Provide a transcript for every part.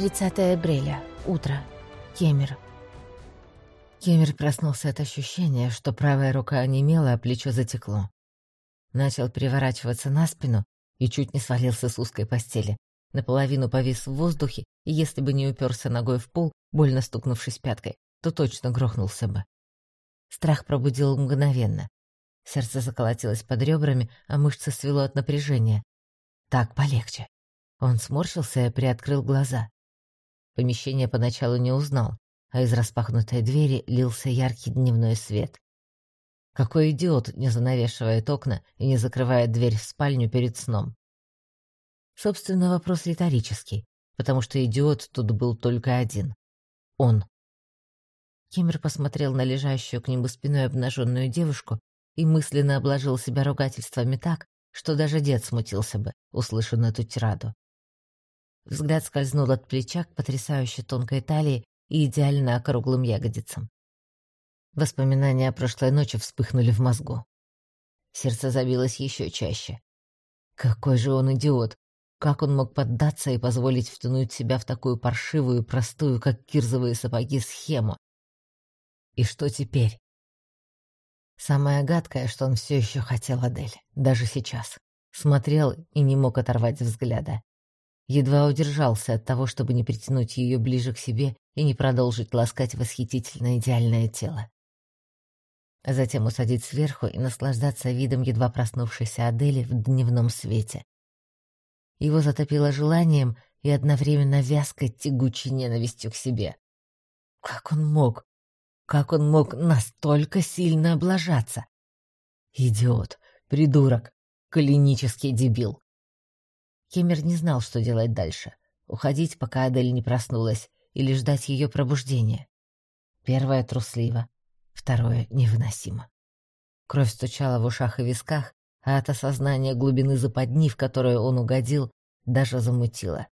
30 апреля. Утро. Кемер. Кемер проснулся от ощущения, что правая рука онемела, а плечо затекло. Начал переворачиваться на спину и чуть не свалился с узкой постели. Наполовину повис в воздухе, и если бы не уперся ногой в пол, больно стукнувшись пяткой, то точно грохнулся бы. Страх пробудил мгновенно. Сердце заколотилось под ребрами, а мышцы свело от напряжения. Так полегче. Он сморщился и приоткрыл глаза. Помещение поначалу не узнал, а из распахнутой двери лился яркий дневной свет. Какой идиот не занавешивает окна и не закрывает дверь в спальню перед сном? Собственно, вопрос риторический, потому что идиот тут был только один. Он. Киммер посмотрел на лежащую к нему спиной обнаженную девушку и мысленно обложил себя ругательствами так, что даже дед смутился бы, услышав эту тираду. Взгляд скользнул от плеча к потрясающе тонкой талии и идеально округлым ягодицам. Воспоминания о прошлой ночи вспыхнули в мозгу. Сердце забилось еще чаще. Какой же он идиот! Как он мог поддаться и позволить втянуть себя в такую паршивую, простую, как кирзовые сапоги, схему? И что теперь? Самое гадкое, что он все еще хотел Адель, даже сейчас. Смотрел и не мог оторвать взгляда едва удержался от того, чтобы не притянуть ее ближе к себе и не продолжить ласкать восхитительно идеальное тело. А затем усадить сверху и наслаждаться видом едва проснувшейся Адели в дневном свете. Его затопило желанием и одновременно вязкой тягучей ненавистью к себе. Как он мог? Как он мог настолько сильно облажаться? Идиот, придурок, клинический дебил. Кемер не знал, что делать дальше. Уходить, пока Адель не проснулась, или ждать ее пробуждения. Первое трусливо, второе невыносимо. Кровь стучала в ушах и висках, а от осознания глубины западни, в которую он угодил, даже замутило.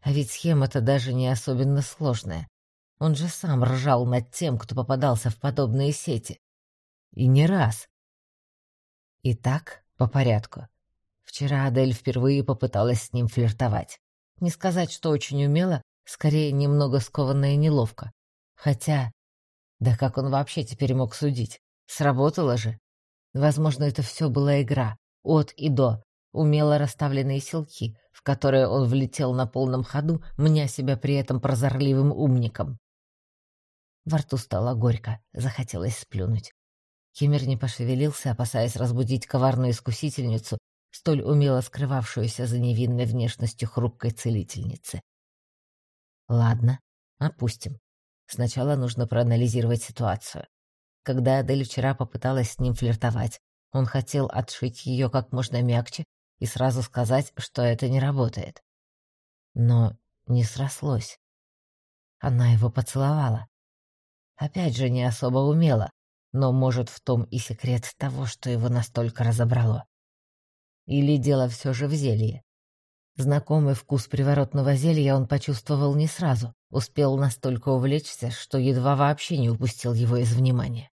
А ведь схема-то даже не особенно сложная. Он же сам ржал над тем, кто попадался в подобные сети. И не раз. Итак, по порядку. Вчера Адель впервые попыталась с ним флиртовать. Не сказать, что очень умело, скорее немного скованно и неловко. Хотя... Да как он вообще теперь мог судить? Сработало же. Возможно, это все была игра. От и до. Умело расставленные силки, в которые он влетел на полном ходу, меня себя при этом прозорливым умником. Во рту стало горько, захотелось сплюнуть. Кемер не пошевелился, опасаясь разбудить коварную искусительницу, столь умело скрывавшуюся за невинной внешностью хрупкой целительницы. Ладно, опустим. Сначала нужно проанализировать ситуацию. Когда Адель вчера попыталась с ним флиртовать, он хотел отшить ее как можно мягче и сразу сказать, что это не работает. Но не срослось. Она его поцеловала. Опять же, не особо умело, но, может, в том и секрет того, что его настолько разобрало. Или дело все же в зелье? Знакомый вкус приворотного зелья он почувствовал не сразу, успел настолько увлечься, что едва вообще не упустил его из внимания.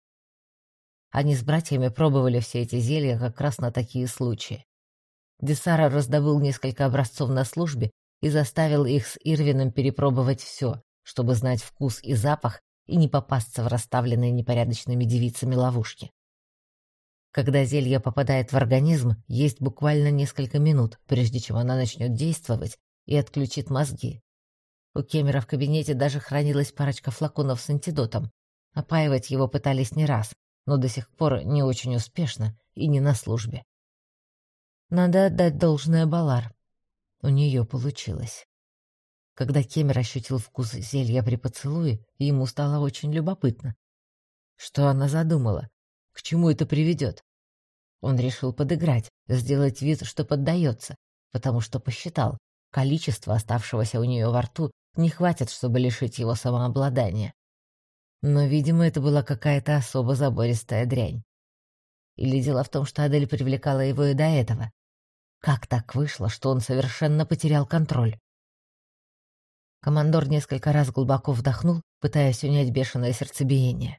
Они с братьями пробовали все эти зелья как раз на такие случаи. Десара раздобыл несколько образцов на службе и заставил их с Ирвином перепробовать все, чтобы знать вкус и запах и не попасться в расставленные непорядочными девицами ловушки. Когда зелье попадает в организм, есть буквально несколько минут, прежде чем оно начнет действовать и отключит мозги. У Кемера в кабинете даже хранилась парочка флаконов с антидотом. Опаивать его пытались не раз, но до сих пор не очень успешно и не на службе. Надо отдать должное Балар. У нее получилось. Когда Кемер ощутил вкус зелья при поцелуе, ему стало очень любопытно. Что она задумала? К чему это приведет? Он решил подыграть, сделать вид, что поддается, потому что посчитал, количество оставшегося у нее во рту не хватит, чтобы лишить его самообладания. Но, видимо, это была какая-то особо забористая дрянь. Или дело в том, что Адель привлекала его и до этого. Как так вышло, что он совершенно потерял контроль? Командор несколько раз глубоко вдохнул, пытаясь унять бешеное сердцебиение.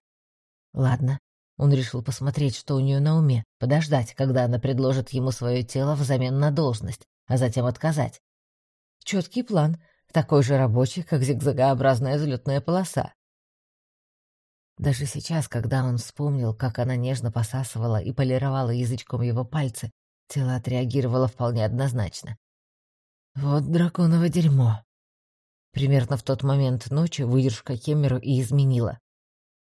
Ладно, он решил посмотреть, что у нее на уме, подождать, когда она предложит ему свое тело взамен на должность, а затем отказать. Четкий план, такой же рабочий, как зигзагообразная взлетная полоса. Даже сейчас, когда он вспомнил, как она нежно посасывала и полировала язычком его пальцы, тело отреагировало вполне однозначно. Вот драконово дерьмо. Примерно в тот момент ночи выдержка Кемеру и изменила.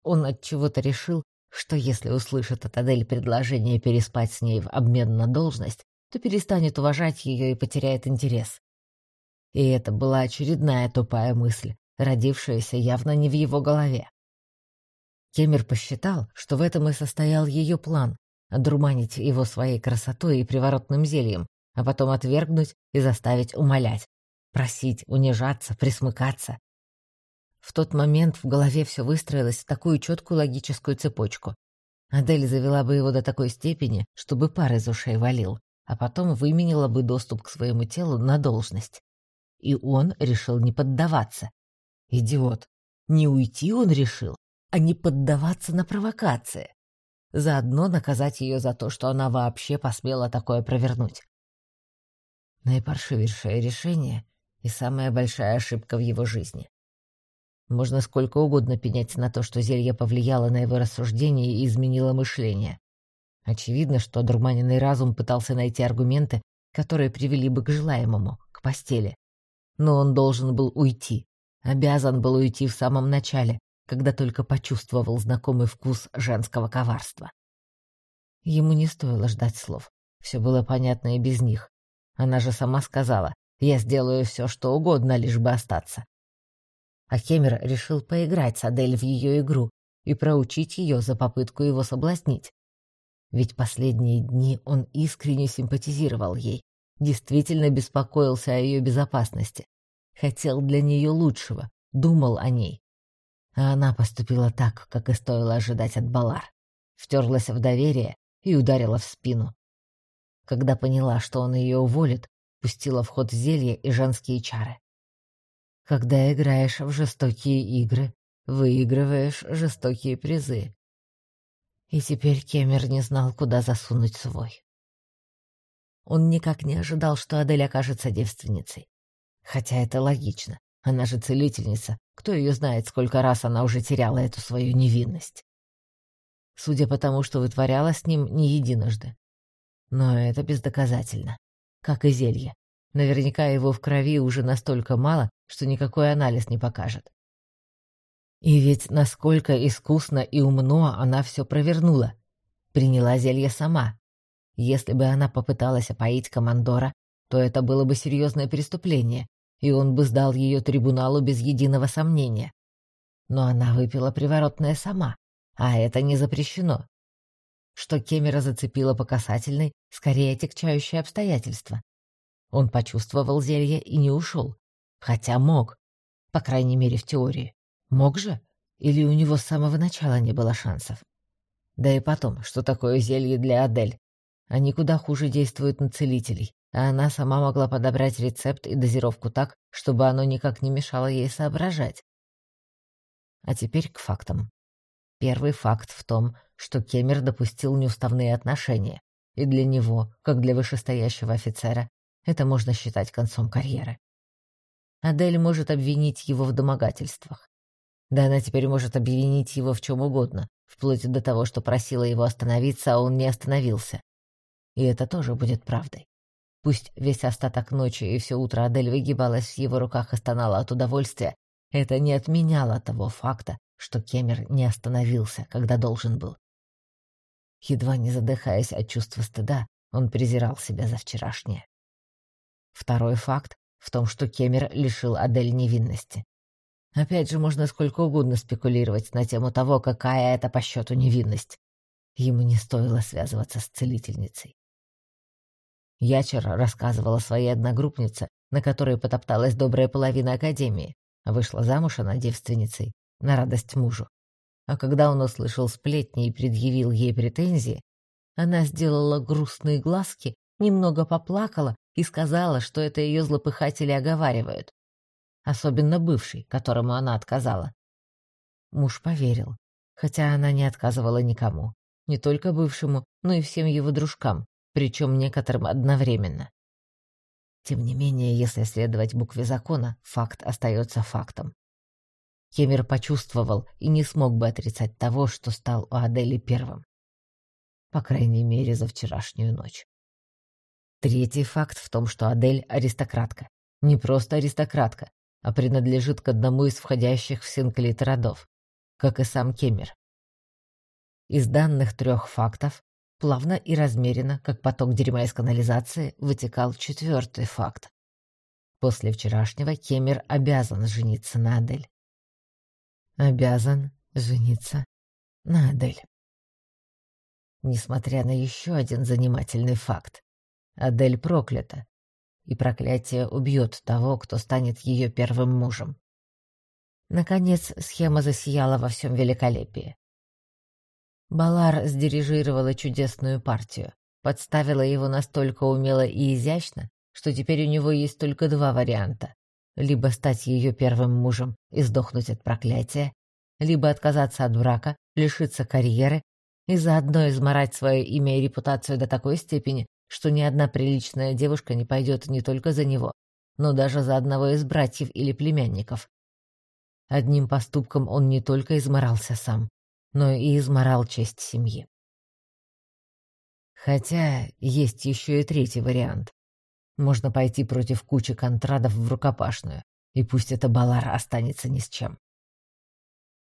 Он от чего-то решил, что если услышит от Адель предложение переспать с ней в обмен на должность, то перестанет уважать ее и потеряет интерес. И это была очередная тупая мысль, родившаяся явно не в его голове. Кемер посчитал, что в этом и состоял ее план — одурманить его своей красотой и приворотным зельем, а потом отвергнуть и заставить умолять, просить, унижаться, присмыкаться. В тот момент в голове все выстроилось в такую четкую логическую цепочку. Адель завела бы его до такой степени, чтобы пар из ушей валил, а потом выменила бы доступ к своему телу на должность. И он решил не поддаваться. Идиот. Не уйти он решил, а не поддаваться на провокации. Заодно наказать ее за то, что она вообще посмела такое провернуть. Наипаршивейшее решение и самая большая ошибка в его жизни. Можно сколько угодно пенять на то, что зелье повлияло на его рассуждение и изменило мышление. Очевидно, что одурманенный разум пытался найти аргументы, которые привели бы к желаемому, к постели. Но он должен был уйти, обязан был уйти в самом начале, когда только почувствовал знакомый вкус женского коварства. Ему не стоило ждать слов. Все было понятно и без них. Она же сама сказала, я сделаю все, что угодно, лишь бы остаться. А Хемер решил поиграть с Адель в ее игру и проучить ее за попытку его соблазнить. Ведь последние дни он искренне симпатизировал ей, действительно беспокоился о ее безопасности, хотел для нее лучшего, думал о ней. А она поступила так, как и стоило ожидать от Балар. Втерлась в доверие и ударила в спину. Когда поняла, что он ее уволит, пустила в ход зелье и женские чары. Когда играешь в жестокие игры, выигрываешь жестокие призы. И теперь Кемер не знал, куда засунуть свой. Он никак не ожидал, что Адель окажется девственницей. Хотя это логично. Она же целительница. Кто ее знает, сколько раз она уже теряла эту свою невинность. Судя по тому, что вытворяла с ним не единожды. Но это бездоказательно. Как и зелье. Наверняка его в крови уже настолько мало, что никакой анализ не покажет. И ведь насколько искусно и умно она все провернула. Приняла зелье сама. Если бы она попыталась опоить командора, то это было бы серьезное преступление, и он бы сдал ее трибуналу без единого сомнения. Но она выпила приворотное сама, а это не запрещено. Что Кемера зацепило по касательной, скорее тягчающее обстоятельство. Он почувствовал зелье и не ушел, хотя мог, по крайней мере в теории. Мог же? Или у него с самого начала не было шансов? Да и потом, что такое зелье для Адель? Они куда хуже действуют на целителей, а она сама могла подобрать рецепт и дозировку так, чтобы оно никак не мешало ей соображать. А теперь к фактам. Первый факт в том, что Кемер допустил неуставные отношения, и для него, как для вышестоящего офицера, это можно считать концом карьеры. Адель может обвинить его в домогательствах. Да она теперь может обвинить его в чем угодно, вплоть до того, что просила его остановиться, а он не остановился. И это тоже будет правдой. Пусть весь остаток ночи и все утро Адель выгибалась в его руках и стонала от удовольствия, это не отменяло того факта, что Кемер не остановился, когда должен был. Едва не задыхаясь от чувства стыда, он презирал себя за вчерашнее. Второй факт в том, что Кемер лишил Адель невинности. Опять же, можно сколько угодно спекулировать на тему того, какая это по счету невинность. Ему не стоило связываться с целительницей. Ячер рассказывала своей одногруппнице, на которой потопталась добрая половина Академии, вышла замуж она девственницей, на радость мужу. А когда он услышал сплетни и предъявил ей претензии, она сделала грустные глазки, немного поплакала и сказала, что это ее злопыхатели оговаривают. Особенно бывший, которому она отказала. Муж поверил, хотя она не отказывала никому. Не только бывшему, но и всем его дружкам, причем некоторым одновременно. Тем не менее, если следовать букве закона, факт остается фактом. Кемер почувствовал и не смог бы отрицать того, что стал у Адели первым. По крайней мере, за вчерашнюю ночь. Третий факт в том, что Адель — аристократка. Не просто аристократка, а принадлежит к одному из входящих в Синклит родов, как и сам Кемер. Из данных трех фактов плавно и размеренно, как поток дерьма из канализации, вытекал четвертый факт. После вчерашнего Кемер обязан жениться на Адель обязан жениться на Адель. Несмотря на еще один занимательный факт, Адель проклята, и проклятие убьет того, кто станет ее первым мужем. Наконец, схема засияла во всем великолепии. Балар сдирижировала чудесную партию, подставила его настолько умело и изящно, что теперь у него есть только два варианта либо стать ее первым мужем и сдохнуть от проклятия, либо отказаться от брака, лишиться карьеры и заодно изморать свое имя и репутацию до такой степени, что ни одна приличная девушка не пойдет не только за него, но даже за одного из братьев или племянников. Одним поступком он не только изморался сам, но и изморал честь семьи. Хотя есть еще и третий вариант. Можно пойти против кучи контрадов в рукопашную, и пусть эта Балар останется ни с чем.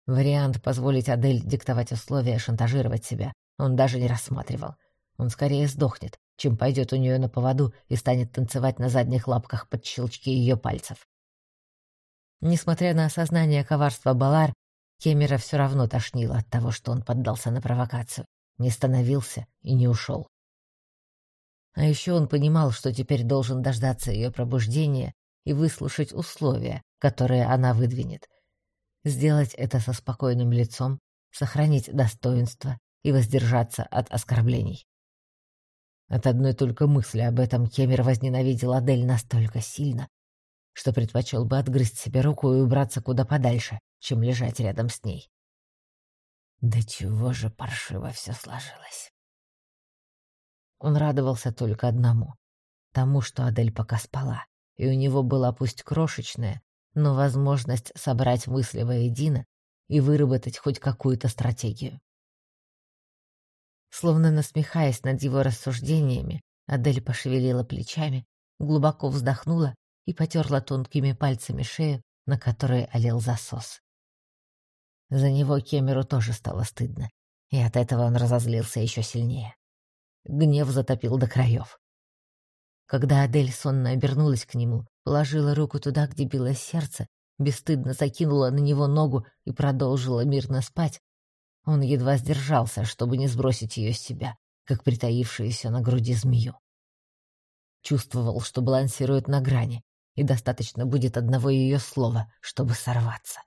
Вариант позволить Адель диктовать условия, шантажировать себя, он даже не рассматривал. Он скорее сдохнет, чем пойдет у нее на поводу и станет танцевать на задних лапках под щелчки ее пальцев. Несмотря на осознание коварства Балар, Кемера все равно тошнило от того, что он поддался на провокацию, не становился и не ушел. А еще он понимал, что теперь должен дождаться ее пробуждения и выслушать условия, которые она выдвинет. Сделать это со спокойным лицом, сохранить достоинство и воздержаться от оскорблений. От одной только мысли об этом Кемер возненавидел Адель настолько сильно, что предпочел бы отгрызть себе руку и убраться куда подальше, чем лежать рядом с ней. Да чего же паршиво все сложилось. Он радовался только одному — тому, что Адель пока спала, и у него была пусть крошечная, но возможность собрать мысли воедино и выработать хоть какую-то стратегию. Словно насмехаясь над его рассуждениями, Адель пошевелила плечами, глубоко вздохнула и потерла тонкими пальцами шею, на которой олел засос. За него Кемеру тоже стало стыдно, и от этого он разозлился еще сильнее. Гнев затопил до краев. Когда Адель сонно обернулась к нему, положила руку туда, где билось сердце, бесстыдно закинула на него ногу и продолжила мирно спать, он едва сдержался, чтобы не сбросить ее с себя, как притаившуюся на груди змею. Чувствовал, что балансирует на грани, и достаточно будет одного ее слова, чтобы сорваться.